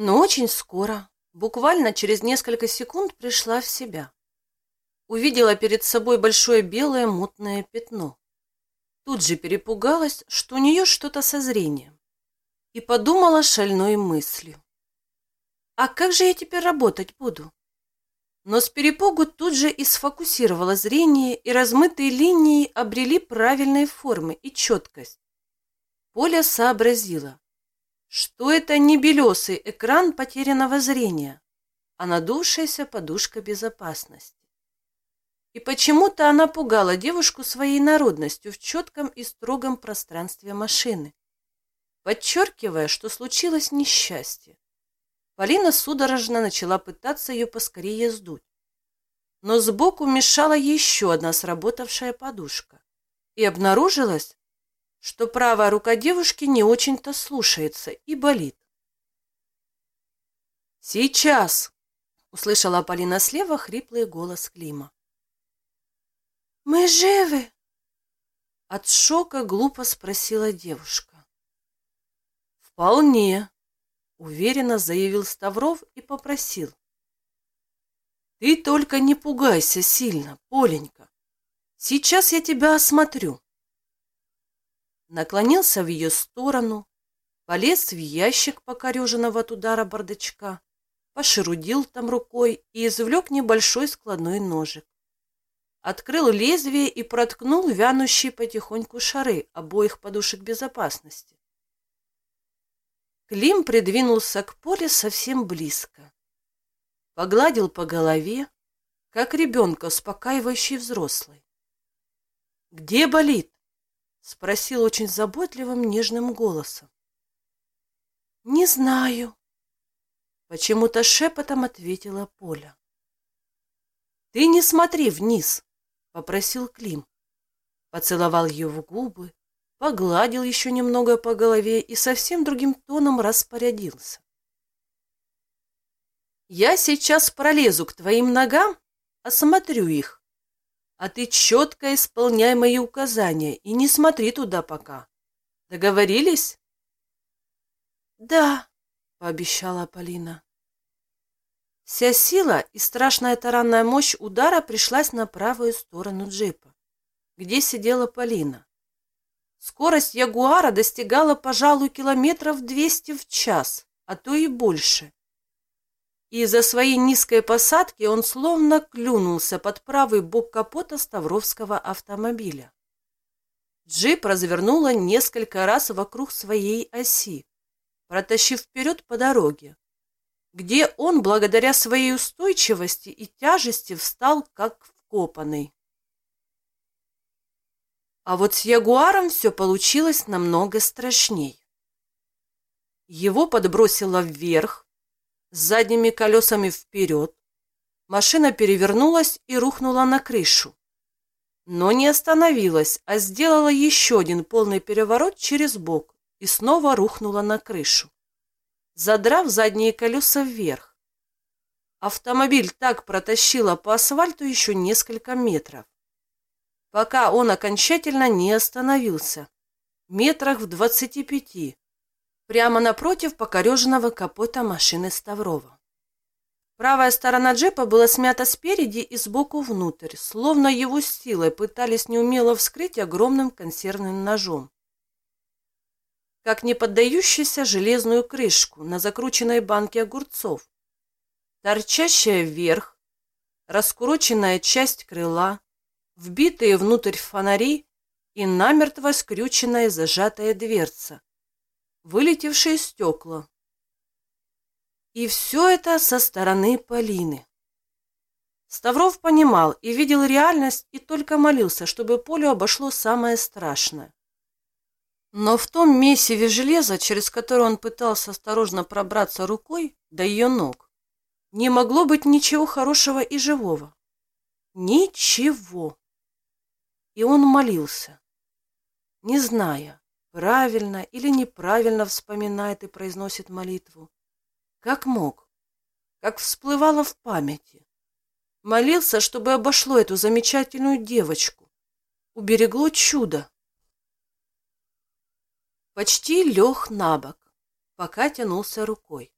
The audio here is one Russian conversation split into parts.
Но очень скоро, буквально через несколько секунд, пришла в себя. Увидела перед собой большое белое мутное пятно. Тут же перепугалась, что у нее что-то со зрением. И подумала шальной мыслью. А как же я теперь работать буду? Но с перепугу тут же и сфокусировала зрение, и размытые линии обрели правильные формы и четкость. Поля сообразила, что это не белесый экран потерянного зрения, а надувшаяся подушка безопасности. И почему-то она пугала девушку своей народностью в четком и строгом пространстве машины, подчеркивая, что случилось несчастье. Полина судорожно начала пытаться ее поскорее сдуть. Но сбоку мешала еще одна сработавшая подушка. И обнаружилось, что правая рука девушки не очень-то слушается и болит. «Сейчас!» — услышала Полина слева хриплый голос Клима. «Мы живы?» От шока глупо спросила девушка. «Вполне», Уверенно заявил Ставров и попросил. Ты только не пугайся сильно, Поленька. Сейчас я тебя осмотрю. Наклонился в ее сторону, полез в ящик покореженного от удара бардачка, пошерудил там рукой и извлек небольшой складной ножик. Открыл лезвие и проткнул вянущие потихоньку шары обоих подушек безопасности. Клим придвинулся к Поле совсем близко. Погладил по голове, как ребенка, успокаивающий взрослый. «Где болит?» — спросил очень заботливым нежным голосом. «Не знаю», — почему-то шепотом ответила Поля. «Ты не смотри вниз», — попросил Клим. Поцеловал ее в губы, погладил еще немного по голове и совсем другим тоном распорядился. «Я сейчас пролезу к твоим ногам, осмотрю их, а ты четко исполняй мои указания и не смотри туда пока. Договорились?» «Да», — пообещала Полина. Вся сила и страшная таранная мощь удара пришлась на правую сторону джипа, где сидела Полина. Скорость Ягуара достигала, пожалуй, километров 200 в час, а то и больше. И из-за своей низкой посадки он словно клюнулся под правый бок капота Ставровского автомобиля. Джип развернуло несколько раз вокруг своей оси, протащив вперед по дороге, где он, благодаря своей устойчивости и тяжести, встал как вкопанный. А вот с Ягуаром все получилось намного страшней. Его подбросило вверх, с задними колесами вперед. Машина перевернулась и рухнула на крышу. Но не остановилась, а сделала еще один полный переворот через бок и снова рухнула на крышу, задрав задние колеса вверх. Автомобиль так протащило по асфальту еще несколько метров пока он окончательно не остановился, метрах в двадцати пяти, прямо напротив покореженного капота машины Ставрова. Правая сторона джипа была смята спереди и сбоку внутрь, словно его силой пытались неумело вскрыть огромным консервным ножом. Как не поддающуюся железную крышку на закрученной банке огурцов, торчащая вверх, раскуроченная часть крыла, вбитые внутрь фонари и намертво скрюченная зажатая дверца, вылетевшие стекла. И все это со стороны Полины. Ставров понимал и видел реальность и только молился, чтобы Полю обошло самое страшное. Но в том месиве железа, через которое он пытался осторожно пробраться рукой до ее ног, не могло быть ничего хорошего и живого. Ничего. И он молился, не зная, правильно или неправильно вспоминает и произносит молитву. Как мог, как всплывало в памяти. Молился, чтобы обошло эту замечательную девочку, уберегло чудо. Почти лег на бок, пока тянулся рукой.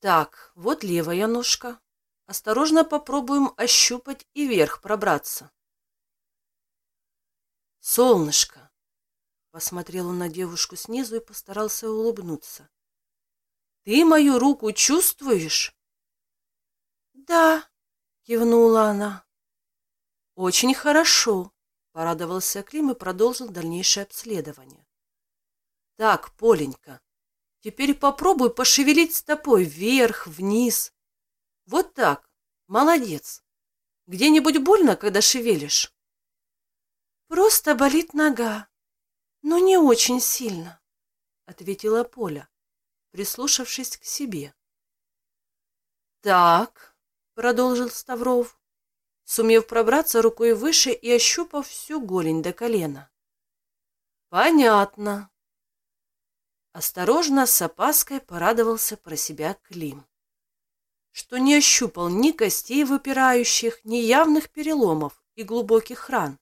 Так, вот левая ножка. Осторожно попробуем ощупать и вверх пробраться. Солнышко. Посмотрел он на девушку снизу и постарался улыбнуться. Ты мою руку чувствуешь? Да, кивнула она. Очень хорошо, порадовался Клим и продолжил дальнейшее обследование. Так, Поленька, теперь попробуй пошевелить стопой вверх, вниз. Вот так. Молодец. Где-нибудь больно, когда шевелишь? Просто болит нога, но не очень сильно, ответила Поля, прислушавшись к себе. Так, продолжил Ставров, сумев пробраться рукой выше и ощупав всю голень до колена. Понятно. Осторожно, с опаской порадовался про себя Клим что не ощупал ни костей выпирающих, ни явных переломов и глубоких ран,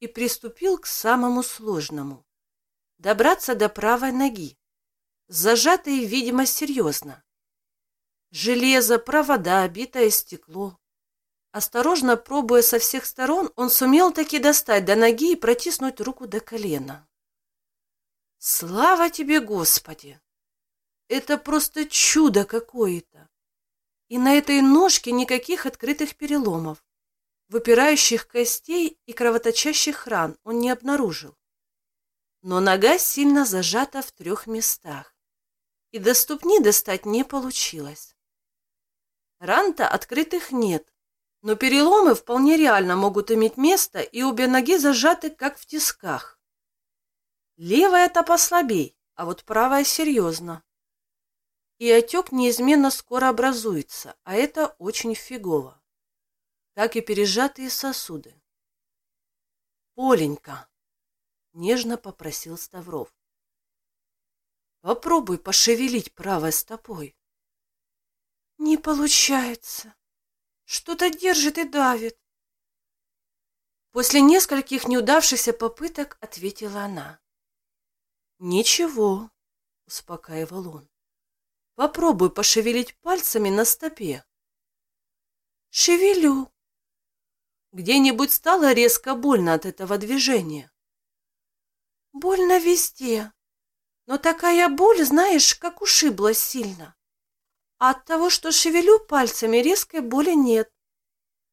и приступил к самому сложному — добраться до правой ноги, зажатой, видимо, серьезно. Железо, провода, битое стекло. Осторожно пробуя со всех сторон, он сумел таки достать до ноги и протиснуть руку до колена. Слава тебе, Господи! Это просто чудо какое-то! И на этой ножке никаких открытых переломов. Выпирающих костей и кровоточащих ран он не обнаружил. Но нога сильно зажата в трех местах, и до ступни достать не получилось. Ран-то открытых нет, но переломы вполне реально могут иметь место, и обе ноги зажаты, как в тисках. Левая-то послабей, а вот правая серьезно и отек неизменно скоро образуется, а это очень фигово. Как и пережатые сосуды. «Поленька!» — нежно попросил Ставров. «Попробуй пошевелить правой стопой». «Не получается. Что-то держит и давит». После нескольких неудавшихся попыток ответила она. «Ничего», — успокаивал он. Попробуй пошевелить пальцами на стопе. Шевелю. Где-нибудь стало резко больно от этого движения? Больно везде. Но такая боль, знаешь, как ушибла сильно. А от того, что шевелю пальцами, резкой боли нет.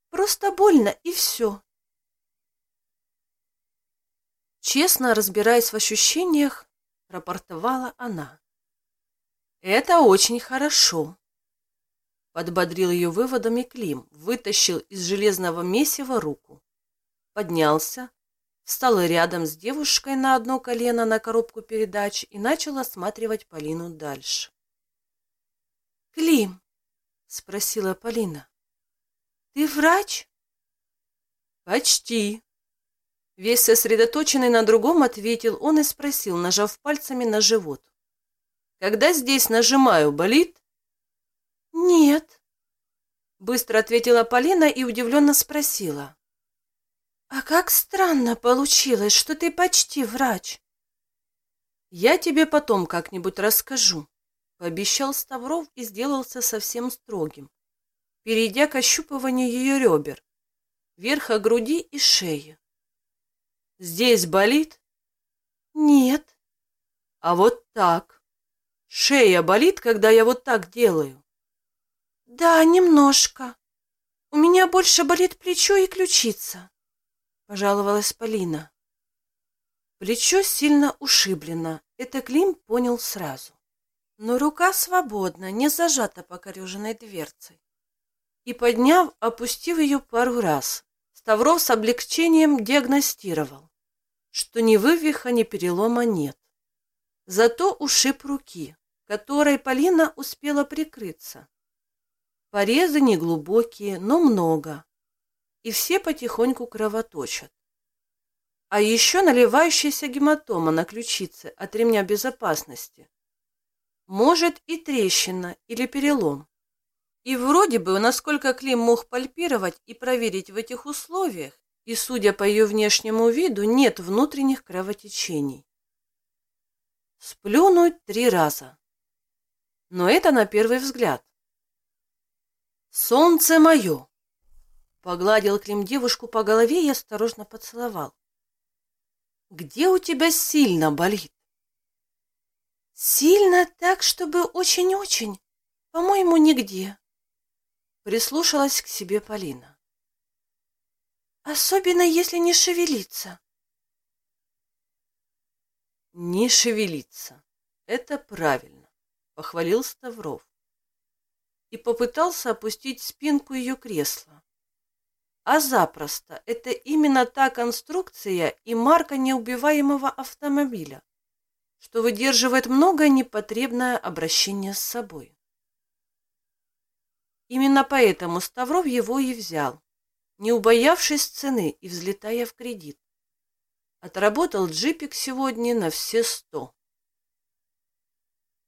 Просто больно и все. Честно разбираясь в ощущениях, рапортовала она. Это очень хорошо. Подбодрил ее выводами Клим, вытащил из железного месива руку. Поднялся, встал рядом с девушкой на одно колено на коробку передач и начал осматривать Полину дальше. «Клим», — спросила Полина, — «ты врач?» «Почти». Весь сосредоточенный на другом ответил он и спросил, нажав пальцами на живот. Когда здесь нажимаю, болит? Нет. Быстро ответила Полина и удивленно спросила. А как странно получилось, что ты почти врач. Я тебе потом как-нибудь расскажу, пообещал Ставров и сделался совсем строгим, перейдя к ощупыванию ее ребер, верха груди и шеи. Здесь болит? Нет. А вот так. Шея болит, когда я вот так делаю? Да, немножко. У меня больше болит плечо и ключица, пожаловалась Полина. Плечо сильно ушиблено, это Клим понял сразу. Но рука свободна, не зажата покореженной дверцей. И, подняв, опустив ее пару раз, Ставров с облегчением диагностировал, что ни вывиха, ни перелома нет. Зато ушиб руки, которой Полина успела прикрыться. Порезы неглубокие, но много, и все потихоньку кровоточат. А еще наливающаяся гематома на ключице от ремня безопасности. Может и трещина или перелом. И вроде бы, насколько Клим мог пальпировать и проверить в этих условиях, и, судя по ее внешнему виду, нет внутренних кровотечений. Сплюнуть три раза. Но это на первый взгляд. «Солнце мое!» Погладил Клим девушку по голове и осторожно поцеловал. «Где у тебя сильно болит?» «Сильно так, чтобы очень-очень. По-моему, нигде», — прислушалась к себе Полина. «Особенно, если не шевелиться». «Не шевелиться. Это правильно», — похвалил Ставров. И попытался опустить спинку ее кресла а запросто. Это именно та конструкция и марка неубиваемого автомобиля, что выдерживает многое непотребное обращение с собой. Именно поэтому Ставров его и взял, не убоявшись цены и взлетая в кредит. Отработал джипик сегодня на все сто.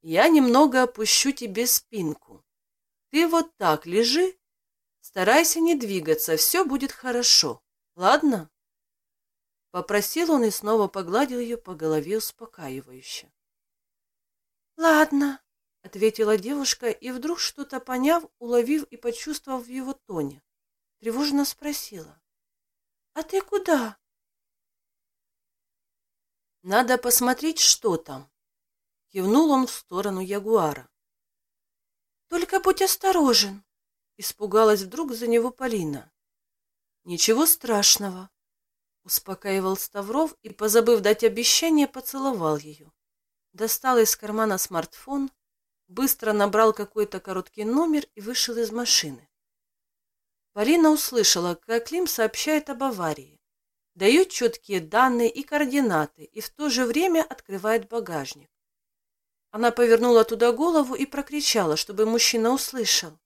Я немного опущу тебе спинку. Ты вот так лежи Старайся не двигаться, все будет хорошо. Ладно?» Попросил он и снова погладил ее по голове успокаивающе. «Ладно», — ответила девушка, и вдруг что-то поняв, уловив и почувствовав в его тоне, тревожно спросила. «А ты куда?» «Надо посмотреть, что там», — кивнул он в сторону Ягуара. «Только будь осторожен», Испугалась вдруг за него Полина. «Ничего страшного», — успокаивал Ставров и, позабыв дать обещание, поцеловал ее. Достал из кармана смартфон, быстро набрал какой-то короткий номер и вышел из машины. Полина услышала, как Клим сообщает об аварии, дает четкие данные и координаты и в то же время открывает багажник. Она повернула туда голову и прокричала, чтобы мужчина услышал.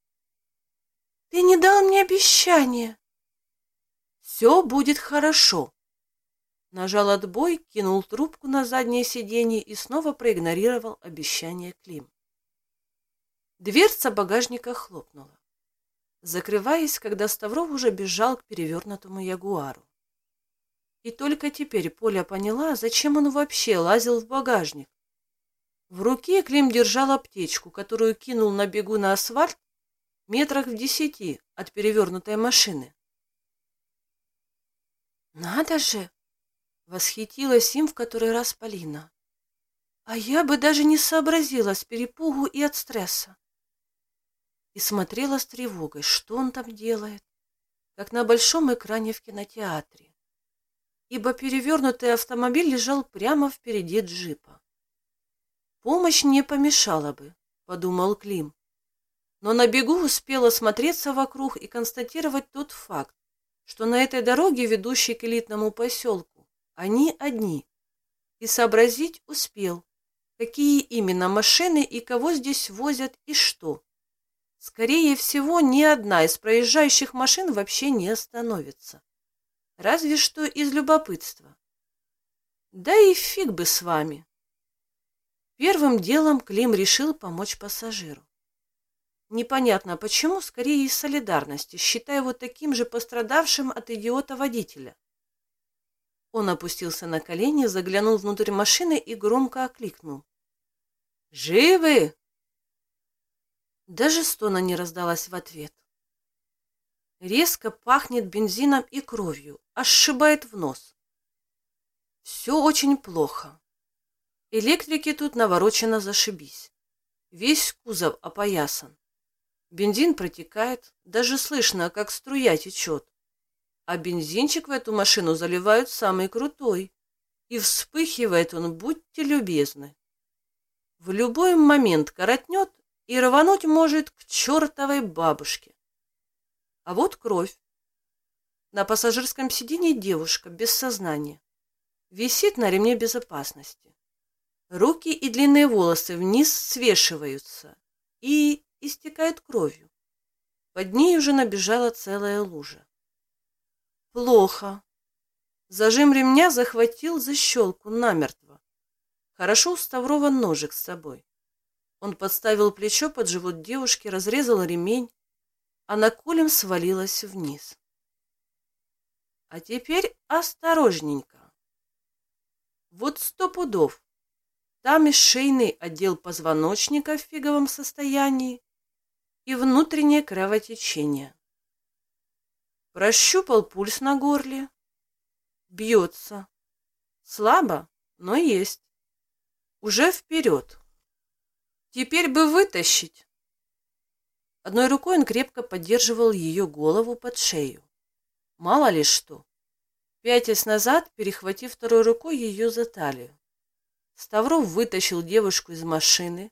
Ты не дал мне обещание. Все будет хорошо. Нажал отбой, кинул трубку на заднее сиденье и снова проигнорировал обещание Клим. Дверца багажника хлопнула, закрываясь, когда Ставров уже бежал к перевернутому ягуару. И только теперь Поля поняла, зачем он вообще лазил в багажник. В руке Клим держал аптечку, которую кинул на бегу на асфальт метрах в десяти от перевернутой машины. «Надо же!» — восхитилась им в который раз Полина. «А я бы даже не сообразила с перепугу и от стресса». И смотрела с тревогой, что он там делает, как на большом экране в кинотеатре, ибо перевернутый автомобиль лежал прямо впереди джипа. «Помощь не помешала бы», — подумал Клим но на бегу успел осмотреться вокруг и констатировать тот факт, что на этой дороге, ведущей к элитному поселку, они одни. И сообразить успел, какие именно машины и кого здесь возят и что. Скорее всего, ни одна из проезжающих машин вообще не остановится. Разве что из любопытства. Да и фиг бы с вами. Первым делом Клим решил помочь пассажиру. Непонятно почему, скорее из солидарности, считая его таким же пострадавшим от идиота водителя. Он опустился на колени, заглянул внутрь машины и громко окликнул. «Живы?» Даже стона не раздалась в ответ. Резко пахнет бензином и кровью, аж в нос. Все очень плохо. Электрики тут наворочено зашибись. Весь кузов опоясан. Бензин протекает, даже слышно, как струя течет. А бензинчик в эту машину заливают самый крутой. И вспыхивает он, будьте любезны. В любой момент коротнет и рвануть может к чертовой бабушке. А вот кровь. На пассажирском сиденье девушка без сознания. Висит на ремне безопасности. Руки и длинные волосы вниз свешиваются. И истекает кровью. Под ней уже набежала целая лужа. Плохо. Зажим ремня захватил защелку намертво. Хорошо у Ставрова ножик с собой. Он подставил плечо под живот девушки, разрезал ремень, а на кулем свалилась вниз. А теперь осторожненько. Вот сто пудов. Там и шейный отдел позвоночника в фиговом состоянии, и внутреннее кровотечение. Прощупал пульс на горле. Бьется. Слабо, но есть. Уже вперед. Теперь бы вытащить. Одной рукой он крепко поддерживал ее голову под шею. Мало ли что. Пятясь назад, перехватив второй рукой ее за талию. Ставров вытащил девушку из машины,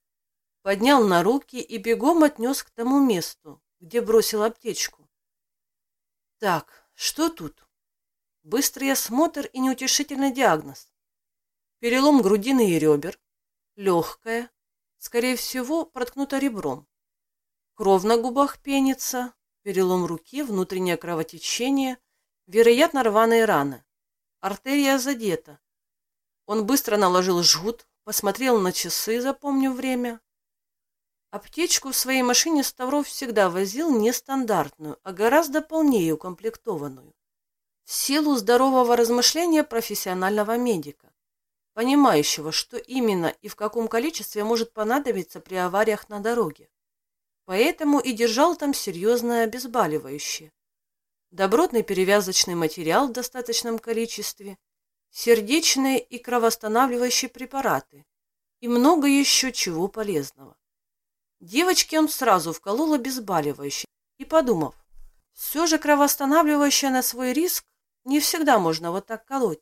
поднял на руки и бегом отнес к тому месту, где бросил аптечку. Так, что тут? Быстрый осмотр и неутешительный диагноз. Перелом грудины и ребер, легкая, скорее всего, проткнута ребром. Кровь на губах пенится, перелом руки, внутреннее кровотечение, вероятно, рваные раны. Артерия задета. Он быстро наложил жгут, посмотрел на часы, запомнив время. Аптечку в своей машине Ставров всегда возил не стандартную, а гораздо полнее укомплектованную. В силу здорового размышления профессионального медика, понимающего, что именно и в каком количестве может понадобиться при авариях на дороге. Поэтому и держал там серьезное обезболивающее. Добротный перевязочный материал в достаточном количестве, сердечные и кровоостанавливающие препараты и много еще чего полезного. Девочке он сразу вколол обезболивающее и, подумав, все же кровоостанавливающее на свой риск не всегда можно вот так колоть.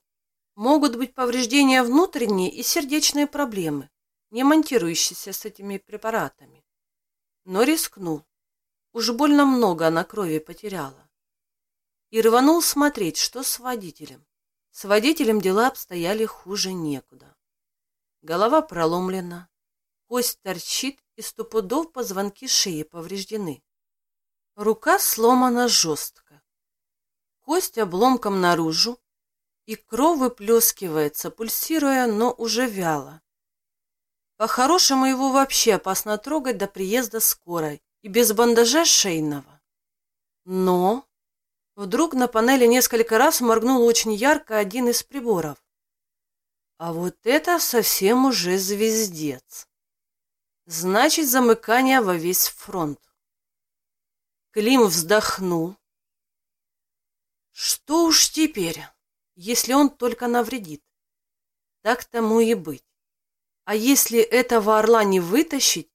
Могут быть повреждения внутренние и сердечные проблемы, не монтирующиеся с этими препаратами. Но рискнул. Уж больно много она крови потеряла. И рванул смотреть, что с водителем. С водителем дела обстояли хуже некуда. Голова проломлена, кость торчит и сто пудов позвонки шеи повреждены. Рука сломана жестко. Кость обломком наружу, и кровь выплескивается, пульсируя, но уже вяло. По-хорошему его вообще опасно трогать до приезда скорой и без бандажа шейного. Но вдруг на панели несколько раз моргнул очень ярко один из приборов. А вот это совсем уже звездец. Значит, замыкание во весь фронт. Клим вздохнул. Что уж теперь, если он только навредит? Так тому и быть. А если этого орла не вытащить,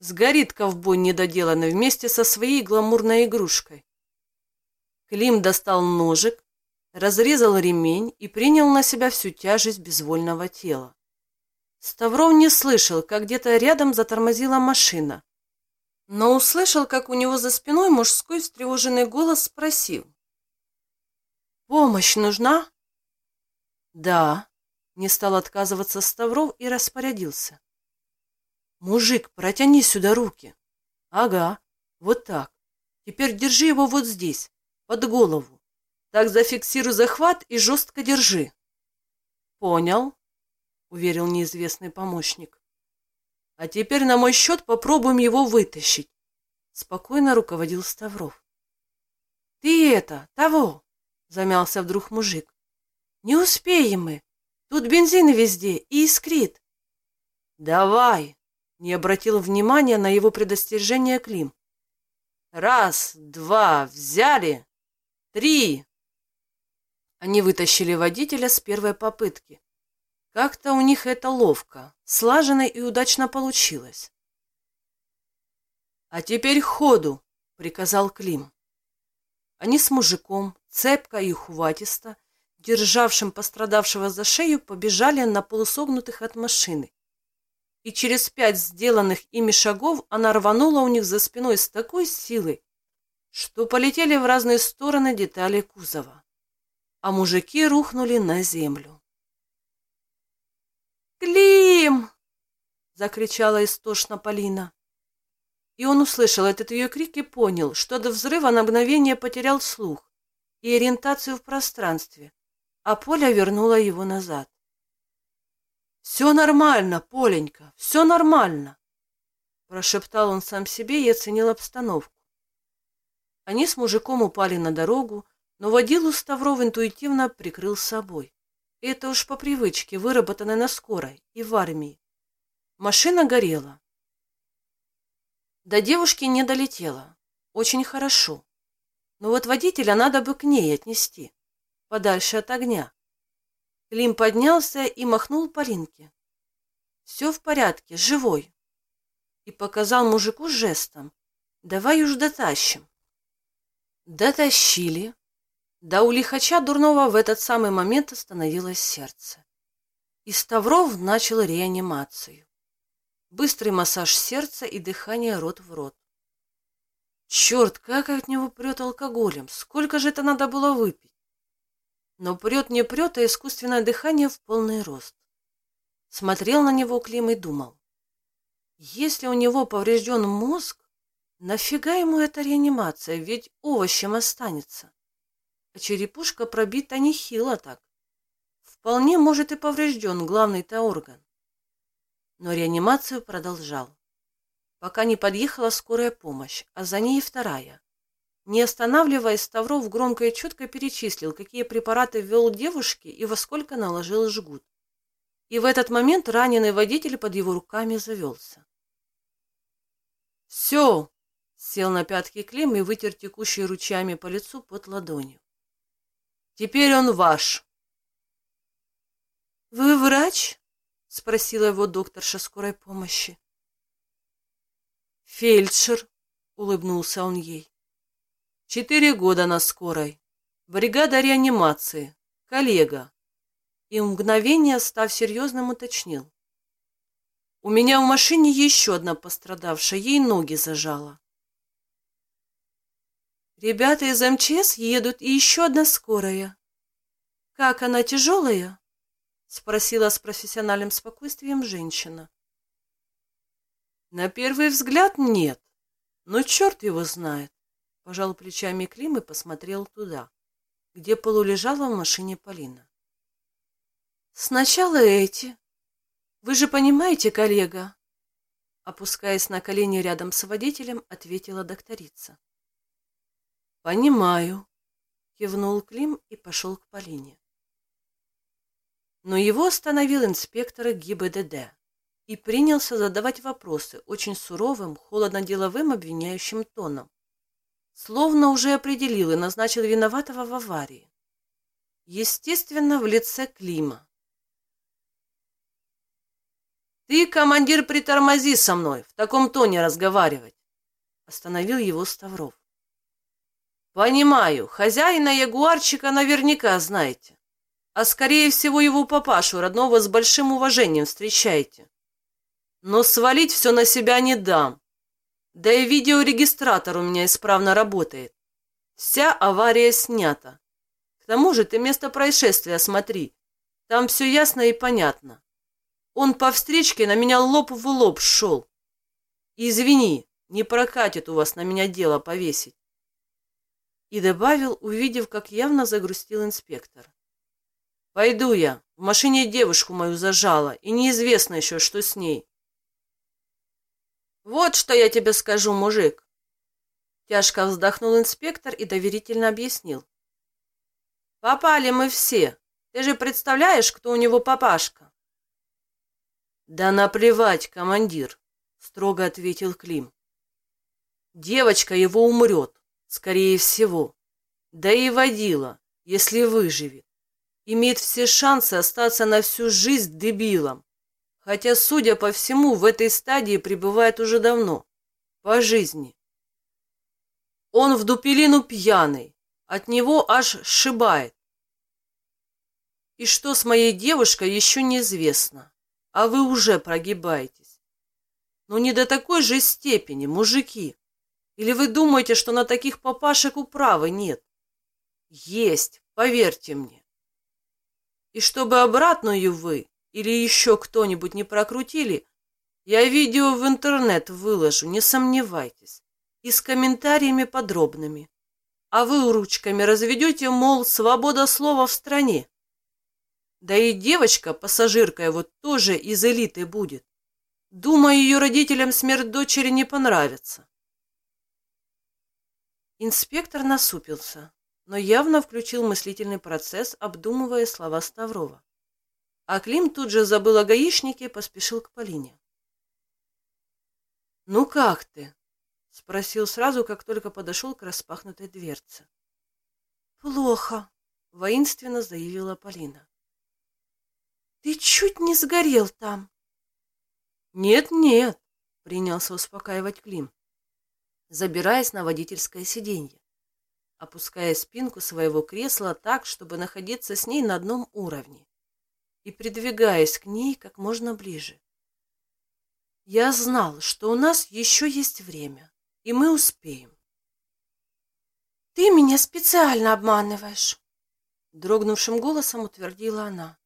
сгорит ковбой недоделанный вместе со своей гламурной игрушкой. Клим достал ножик, разрезал ремень и принял на себя всю тяжесть безвольного тела. Ставров не слышал, как где-то рядом затормозила машина, но услышал, как у него за спиной мужской встревоженный голос спросил. «Помощь нужна?» «Да», — не стал отказываться Ставров и распорядился. «Мужик, протяни сюда руки». «Ага, вот так. Теперь держи его вот здесь, под голову. Так зафиксируй захват и жестко держи». «Понял», уверил неизвестный помощник. А теперь на мой счет попробуем его вытащить. Спокойно руководил Ставров. Ты это, того, замялся вдруг мужик. Не успеем мы. Тут бензин везде и искрит. Давай, не обратил внимания на его предостережение Клим. Раз, два, взяли. Три. Они вытащили водителя с первой попытки. Как-то у них это ловко, слаженно и удачно получилось. «А теперь ходу!» — приказал Клим. Они с мужиком, цепко и ухватисто, державшим пострадавшего за шею, побежали на полусогнутых от машины. И через пять сделанных ими шагов она рванула у них за спиной с такой силой, что полетели в разные стороны детали кузова, а мужики рухнули на землю. «Клим!» — закричала истошно Полина. И он услышал этот ее крик и понял, что до взрыва на мгновение потерял слух и ориентацию в пространстве, а Поля вернула его назад. «Все нормально, Поленька, все нормально!» Прошептал он сам себе и оценил обстановку. Они с мужиком упали на дорогу, но водилу Ставров интуитивно прикрыл собой. Это уж по привычке, выработанной на скорой и в армии. Машина горела. До девушки не долетела. Очень хорошо. Но вот водителя надо бы к ней отнести, подальше от огня. Клим поднялся и махнул Полинке. «Все в порядке, живой». И показал мужику жестом. «Давай уж дотащим». Дотащили. Да у лихача дурного в этот самый момент остановилось сердце. И Ставров начал реанимацию. Быстрый массаж сердца и дыхание рот в рот. Черт, как от него прет алкоголем! Сколько же это надо было выпить? Но прет не прет, а искусственное дыхание в полный рост. Смотрел на него Клим и думал. Если у него поврежден мозг, нафига ему эта реанимация, ведь овощем останется. А черепушка пробита нехило так. Вполне может и поврежден главный-то орган. Но реанимацию продолжал пока не подъехала скорая помощь, а за ней вторая. Не останавливаясь, Ставров громко и четко перечислил, какие препараты ввел девушке и во сколько наложил жгут. И в этот момент раненый водитель под его руками завелся. «Все!» — сел на пятки Клим и вытер текущие ручьями по лицу под ладонью. «Теперь он ваш!» «Вы врач?» — спросила его докторша скорой помощи. «Фельдшер», — улыбнулся он ей. «Четыре года на скорой. Бригада реанимации. Коллега». И мгновение, став серьезным, уточнил. «У меня в машине еще одна пострадавшая, ей ноги зажала». «Ребята из МЧС едут, и еще одна скорая. Как она, тяжелая?» — спросила с профессиональным спокойствием женщина. На первый взгляд нет, но черт его знает. Пожал плечами Клим и посмотрел туда, где полулежала в машине Полина. Сначала эти. Вы же понимаете, коллега? Опускаясь на колени рядом с водителем, ответила докторица. Понимаю, кивнул Клим и пошел к Полине. Но его остановил инспектор ГИБДД и принялся задавать вопросы очень суровым, холодно-деловым обвиняющим тоном. Словно уже определил и назначил виноватого в аварии. Естественно, в лице Клима. «Ты, командир, притормози со мной, в таком тоне разговаривать!» Остановил его Ставров. «Понимаю, хозяина ягуарчика наверняка знаете, а скорее всего его папашу родного с большим уважением встречаете. Но свалить все на себя не дам. Да и видеорегистратор у меня исправно работает. Вся авария снята. К тому же ты место происшествия смотри. Там все ясно и понятно. Он по встречке на меня лоб в лоб шел. Извини, не прокатит у вас на меня дело повесить. И добавил, увидев, как явно загрустил инспектор. Пойду я. В машине девушку мою зажала, и неизвестно еще, что с ней. «Вот что я тебе скажу, мужик!» Тяжко вздохнул инспектор и доверительно объяснил. «Попали мы все. Ты же представляешь, кто у него папашка?» «Да наплевать, командир», — строго ответил Клим. «Девочка его умрет, скорее всего. Да и водила, если выживет. Имеет все шансы остаться на всю жизнь дебилом хотя, судя по всему, в этой стадии пребывает уже давно, по жизни. Он в дупелину пьяный, от него аж сшибает. И что с моей девушкой еще неизвестно, а вы уже прогибаетесь. Но не до такой же степени, мужики. Или вы думаете, что на таких папашек управы нет? Есть, поверьте мне. И чтобы обратную вы или еще кто-нибудь не прокрутили, я видео в интернет выложу, не сомневайтесь, и с комментариями подробными. А вы ручками разведете, мол, свобода слова в стране. Да и девочка, пассажирка вот тоже из элиты будет. Думаю, ее родителям смерть дочери не понравится. Инспектор насупился, но явно включил мыслительный процесс, обдумывая слова Ставрова. А Клим тут же забыл о гаишнике и поспешил к Полине. «Ну как ты?» — спросил сразу, как только подошел к распахнутой дверце. «Плохо», — воинственно заявила Полина. «Ты чуть не сгорел там». «Нет-нет», — принялся успокаивать Клим, забираясь на водительское сиденье, опуская спинку своего кресла так, чтобы находиться с ней на одном уровне и придвигаясь к ней как можно ближе. Я знал, что у нас еще есть время, и мы успеем. «Ты меня специально обманываешь», — дрогнувшим голосом утвердила она.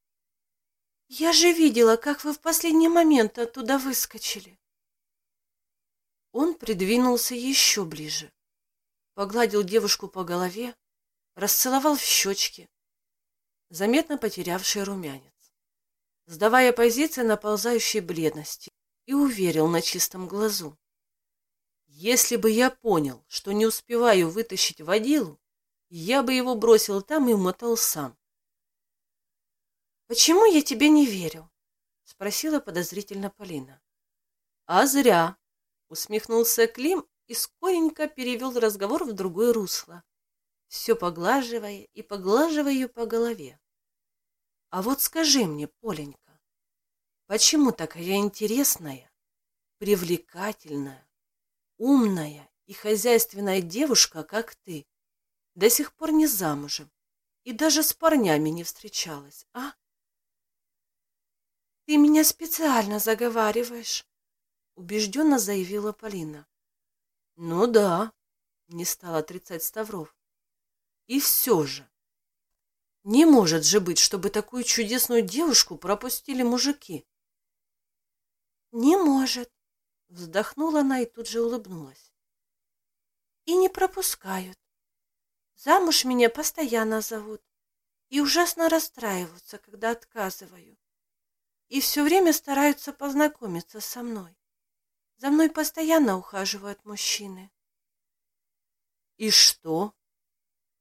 «Я же видела, как вы в последний момент оттуда выскочили». Он придвинулся еще ближе, погладил девушку по голове, расцеловал в щечки, заметно потерявший румянец, сдавая позиции наползающей бледности, и уверил на чистом глазу. Если бы я понял, что не успеваю вытащить водилу, я бы его бросил там и умотал сам. «Почему я тебе не верю?» — спросила подозрительно Полина. «А зря!» — усмехнулся Клим и скоренько перевел разговор в другое русло, все поглаживая и поглаживая ее по голове. «А вот скажи мне, Поленька, Почему такая интересная, привлекательная, умная и хозяйственная девушка, как ты, до сих пор не замужем и даже с парнями не встречалась, а? Ты меня специально заговариваешь, убежденно заявила Полина. Ну да, не стал отрицать Ставров. И все же, не может же быть, чтобы такую чудесную девушку пропустили мужики. «Не может», — вздохнула она и тут же улыбнулась. «И не пропускают. Замуж меня постоянно зовут и ужасно расстраиваются, когда отказываю. И все время стараются познакомиться со мной. За мной постоянно ухаживают мужчины». «И что?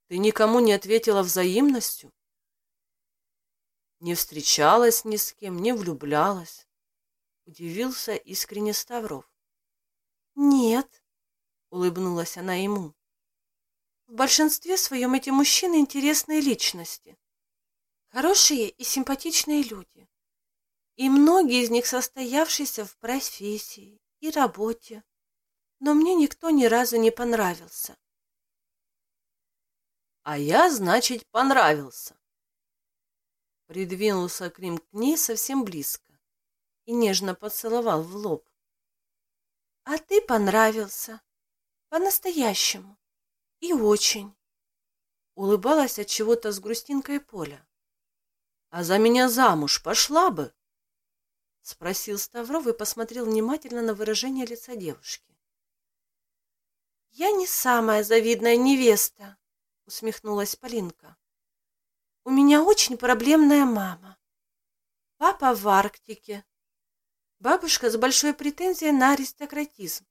Ты никому не ответила взаимностью?» Не встречалась ни с кем, не влюблялась. Удивился искренне Ставров. «Нет», — улыбнулась она ему. «В большинстве своем эти мужчины интересные личности. Хорошие и симпатичные люди. И многие из них состоявшиеся в профессии и работе. Но мне никто ни разу не понравился». «А я, значит, понравился». Придвинулся Крим к ней совсем близко и нежно поцеловал в лоб. «А ты понравился. По-настоящему. И очень». Улыбалась от чего-то с грустинкой Поля. «А за меня замуж пошла бы?» Спросил Ставров и посмотрел внимательно на выражение лица девушки. «Я не самая завидная невеста», — усмехнулась Полинка. «У меня очень проблемная мама. Папа в Арктике, Бабушка с большой претензией на аристократизм.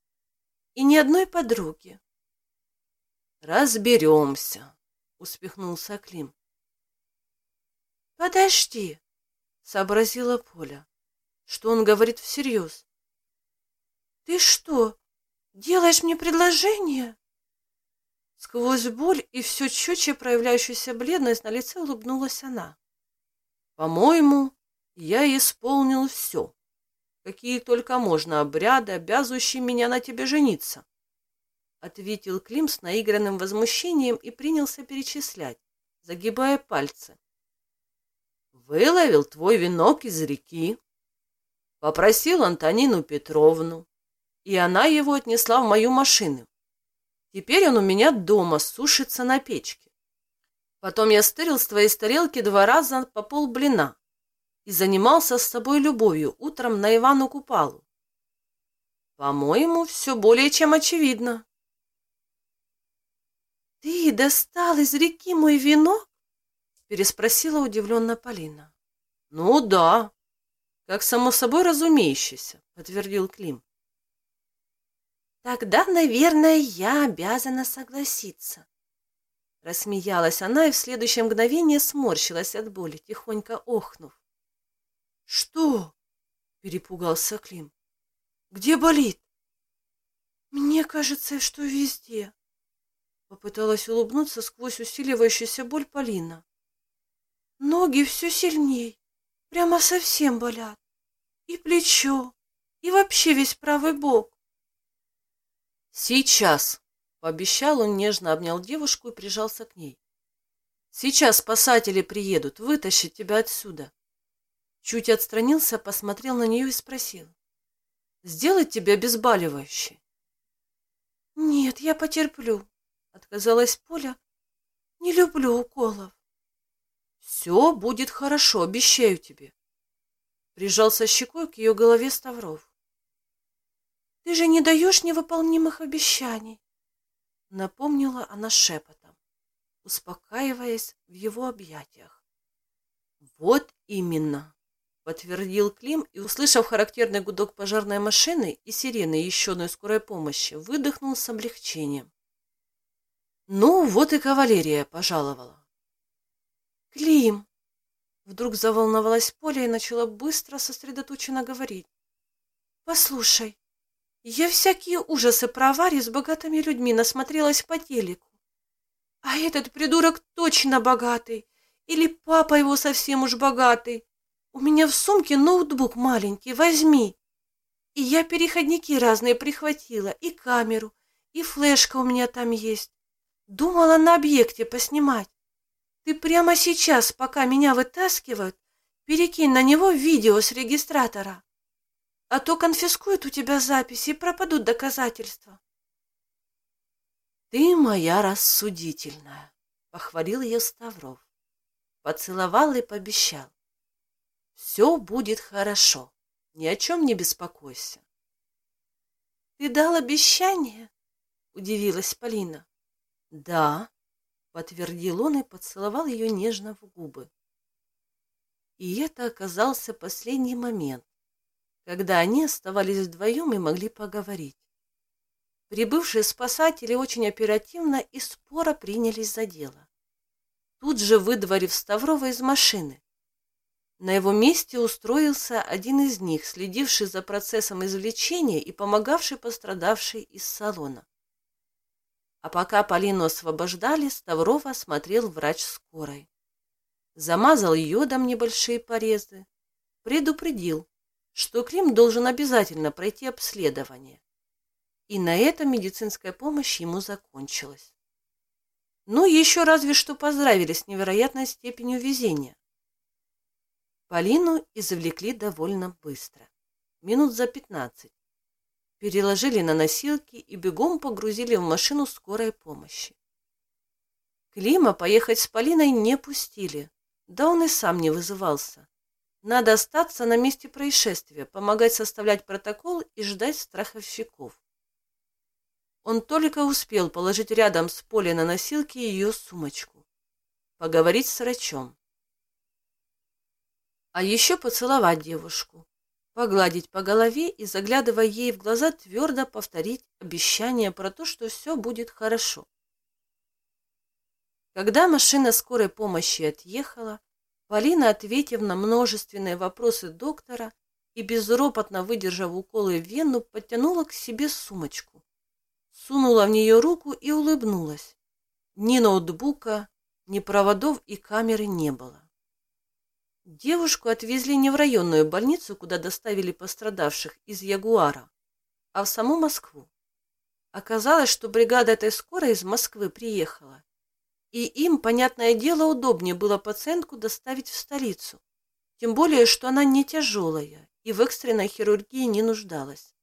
И ни одной подруги. «Разберемся», — успехнулся Клим. «Подожди», — сообразила Поля, что он говорит всерьез. «Ты что, делаешь мне предложение?» Сквозь боль и все четче проявляющуюся бледность на лице улыбнулась она. «По-моему, я исполнил все», какие только можно обряды, обязывающие меня на тебе жениться. Ответил Клим с наигранным возмущением и принялся перечислять, загибая пальцы. Выловил твой венок из реки, попросил Антонину Петровну, и она его отнесла в мою машину. Теперь он у меня дома сушится на печке. Потом я стырил с твоей тарелки два раза по пол блина, и занимался с собой любовью утром на Ивану Купалу. По-моему, все более чем очевидно. «Ты достал из реки мой венок?» — переспросила удивленно Полина. «Ну да, как само собой разумеющееся», — подтвердил Клим. «Тогда, наверное, я обязана согласиться». Рассмеялась она и в следующее мгновение сморщилась от боли, тихонько охнув. «Что?» — перепугался Клим. «Где болит?» Мне кажется, что везде. Попыталась улыбнуться сквозь усиливающуюся боль Полина. Ноги все сильней, прямо совсем болят. И плечо, и вообще весь правый бок. Сейчас, пообещал он, нежно обнял девушку и прижался к ней. Сейчас спасатели приедут, вытащат тебя отсюда. Чуть отстранился, посмотрел на нее и спросил. Сделать тебе обезболивающее? Нет, я потерплю, отказалась Поля. Не люблю уколов. Все будет хорошо, обещаю тебе. Прижался щекой к ее голове Ставров. Ты же не даешь невыполнимых обещаний, напомнила она шепотом, успокаиваясь в его объятиях. Вот именно, подтвердил Клим и, услышав характерный гудок пожарной машины и сирены еще одной скорой помощи, выдохнул с облегчением. Ну, вот и кавалерия пожаловала. Клим! Вдруг заволновалась Поля и начала быстро сосредоточенно говорить. Послушай, я всякие ужасы про аварии с богатыми людьми насмотрелась по телеку. А этот придурок точно богатый. Или папа его совсем уж богатый. У меня в сумке ноутбук маленький, возьми. И я переходники разные прихватила, и камеру, и флешка у меня там есть. Думала на объекте поснимать. Ты прямо сейчас, пока меня вытаскивают, перекинь на него видео с регистратора. А то конфискуют у тебя записи и пропадут доказательства. Ты моя рассудительная, похвалил ее Ставров. Поцеловал и пообещал. Все будет хорошо, ни о чем не беспокойся. Ты дал обещание? Удивилась Полина. Да, подтвердил он и поцеловал ее нежно в губы. И это оказался последний момент, когда они оставались вдвоем и могли поговорить. Прибывшие спасатели очень оперативно и споро принялись за дело. Тут же выдворив Ставрова из машины. На его месте устроился один из них, следивший за процессом извлечения и помогавший пострадавшей из салона. А пока Полину освобождали, Ставрова осмотрел врач скорой. Замазал йодом небольшие порезы, предупредил, что Клим должен обязательно пройти обследование. И на этом медицинская помощь ему закончилась. Ну, еще разве что поздравили с невероятной степенью везения. Полину извлекли довольно быстро, минут за пятнадцать переложили на носилки и бегом погрузили в машину скорой помощи. Клима поехать с Полиной не пустили, да он и сам не вызывался. Надо остаться на месте происшествия, помогать составлять протокол и ждать страховщиков. Он только успел положить рядом с Полей на носилки ее сумочку, поговорить с врачом. А еще поцеловать девушку, погладить по голове и, заглядывая ей в глаза, твердо повторить обещание про то, что все будет хорошо. Когда машина скорой помощи отъехала, Полина, ответив на множественные вопросы доктора и безропотно выдержав уколы в вену, подтянула к себе сумочку, сунула в нее руку и улыбнулась. Ни ноутбука, ни проводов и камеры не было. Девушку отвезли не в районную больницу, куда доставили пострадавших из Ягуара, а в саму Москву. Оказалось, что бригада этой скорой из Москвы приехала, и им, понятное дело, удобнее было пациентку доставить в столицу, тем более, что она не тяжелая и в экстренной хирургии не нуждалась.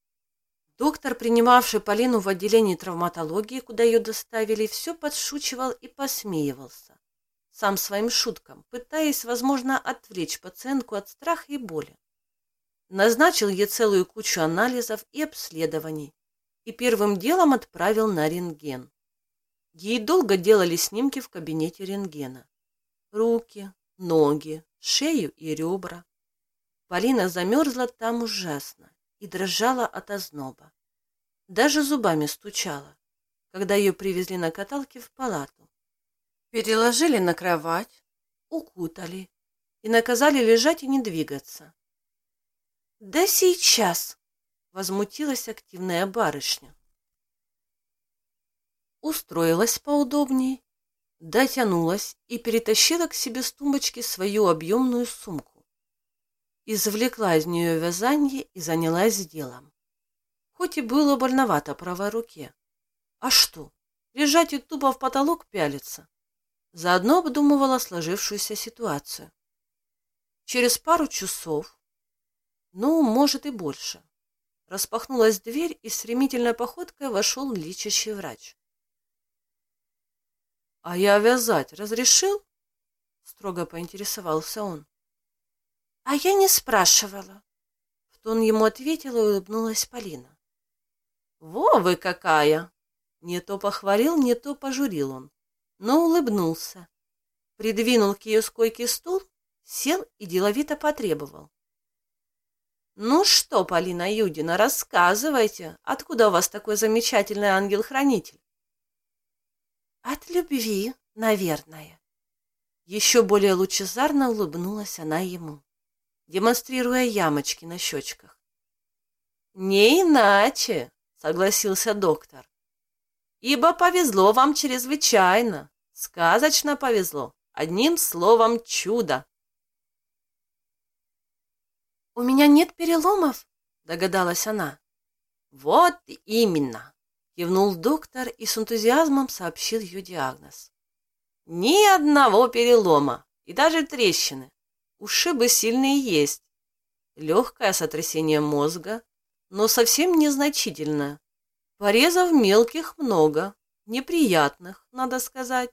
Доктор, принимавший Полину в отделении травматологии, куда ее доставили, все подшучивал и посмеивался сам своим шуткам, пытаясь, возможно, отвлечь пациентку от страха и боли. Назначил ей целую кучу анализов и обследований и первым делом отправил на рентген. Ей долго делали снимки в кабинете рентгена. Руки, ноги, шею и ребра. Полина замерзла там ужасно и дрожала от озноба. Даже зубами стучала, когда ее привезли на каталке в палату. Переложили на кровать, укутали и наказали лежать и не двигаться. «Да сейчас!» — возмутилась активная барышня. устроилась поудобней, дотянулась и перетащила к себе с тумбочки свою объемную сумку. Извлекла из нее вязание и занялась делом. Хоть и было больновато правой руке. А что, лежать и тупо в потолок пялиться? Заодно обдумывала сложившуюся ситуацию. Через пару часов, ну, может и больше, распахнулась дверь, и стремительной походкой вошел лечащий врач. — А я вязать разрешил? — строго поинтересовался он. — А я не спрашивала. В тон ему ответила и улыбнулась Полина. — Во вы какая! Не то похвалил, не то пожурил он, но улыбнулся. Придвинул к ее скойке стул сел и деловито потребовал. «Ну что, Полина Юдина, рассказывайте, откуда у вас такой замечательный ангел-хранитель?» «От любви, наверное». Еще более лучезарно улыбнулась она ему, демонстрируя ямочки на щечках. «Не иначе», — согласился доктор. «Ибо повезло вам чрезвычайно, сказочно повезло, одним словом чудо». «У меня нет переломов?» — догадалась она. «Вот именно!» — кивнул доктор и с энтузиазмом сообщил ее диагноз. «Ни одного перелома и даже трещины. Ушибы сильные есть. Легкое сотрясение мозга, но совсем незначительное. Порезов мелких много, неприятных, надо сказать.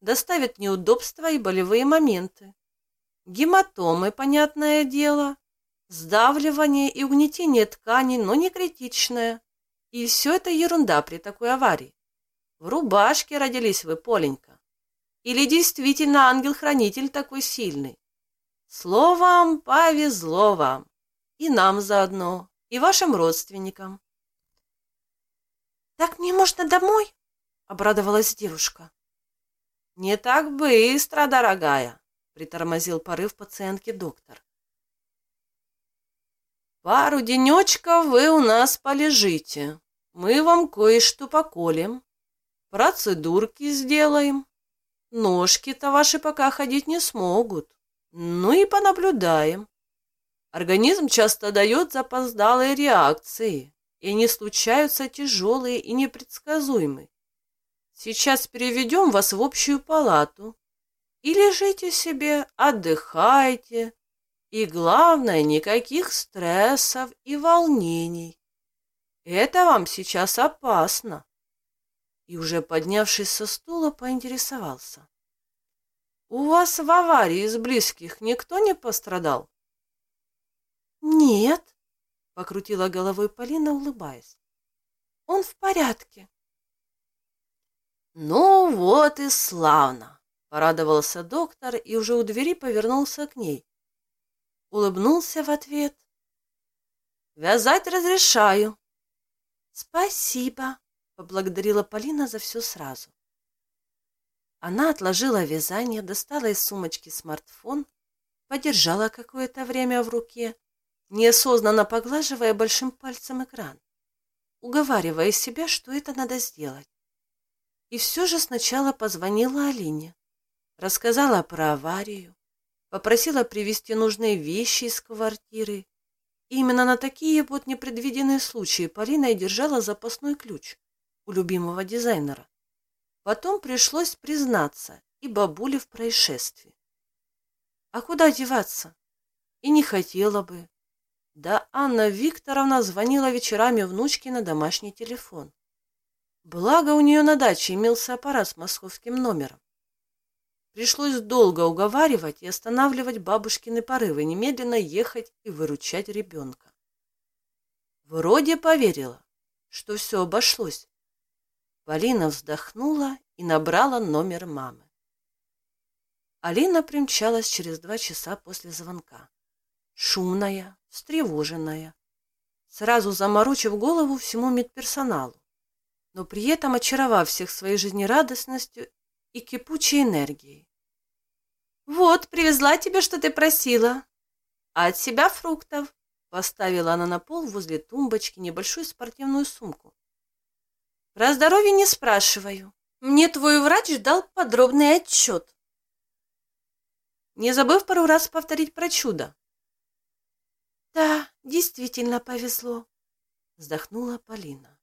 Доставят неудобства и болевые моменты. Гематомы, понятное дело, Сдавливание и угнетение тканей, но не критичное. И все это ерунда при такой аварии. В рубашке родились вы, Поленька. Или действительно ангел-хранитель такой сильный? Словом, повезло вам. И нам заодно, и вашим родственникам. «Так мне можно домой?» — обрадовалась девушка. «Не так быстро, дорогая», — притормозил порыв пациентки доктор. Пару денечков вы у нас полежите. Мы вам кое-что поколем. Процедурки сделаем. Ножки-то ваши пока ходить не смогут. Ну и понаблюдаем. Организм часто дает запоздалые реакции, и они случаются тяжелые и непредсказуемые. Сейчас переведем вас в общую палату. И лежите себе, отдыхайте, и главное, никаких стрессов и волнений. Это вам сейчас опасно. И уже поднявшись со стула, поинтересовался. У вас в аварии из близких никто не пострадал? Нет, покрутила головой Полина, улыбаясь. Он в порядке. Ну вот и славно, порадовался доктор и уже у двери повернулся к ней улыбнулся в ответ. «Вязать разрешаю». «Спасибо», — поблагодарила Полина за все сразу. Она отложила вязание, достала из сумочки смартфон, подержала какое-то время в руке, неосознанно поглаживая большим пальцем экран, уговаривая себя, что это надо сделать. И все же сначала позвонила Алине, рассказала про аварию, попросила привезти нужные вещи из квартиры. И именно на такие вот непредвиденные случаи Полина и держала запасной ключ у любимого дизайнера. Потом пришлось признаться и бабуле в происшествии. А куда деваться? И не хотела бы. Да Анна Викторовна звонила вечерами внучке на домашний телефон. Благо у нее на даче имелся аппарат с московским номером. Пришлось долго уговаривать и останавливать бабушкины порывы, немедленно ехать и выручать ребенка. Вроде поверила, что все обошлось. Полина вздохнула и набрала номер мамы. Алина примчалась через два часа после звонка. Шумная, встревоженная, сразу заморочив голову всему медперсоналу, но при этом очаровав всех своей жизнерадостностью и кипучей энергией. «Вот, привезла тебе, что ты просила. А от себя фруктов». Поставила она на пол возле тумбочки небольшую спортивную сумку. Про здоровье не спрашиваю. Мне твой врач дал подробный отчет. Не забыв пару раз повторить про чудо. Да, действительно повезло, вздохнула Полина.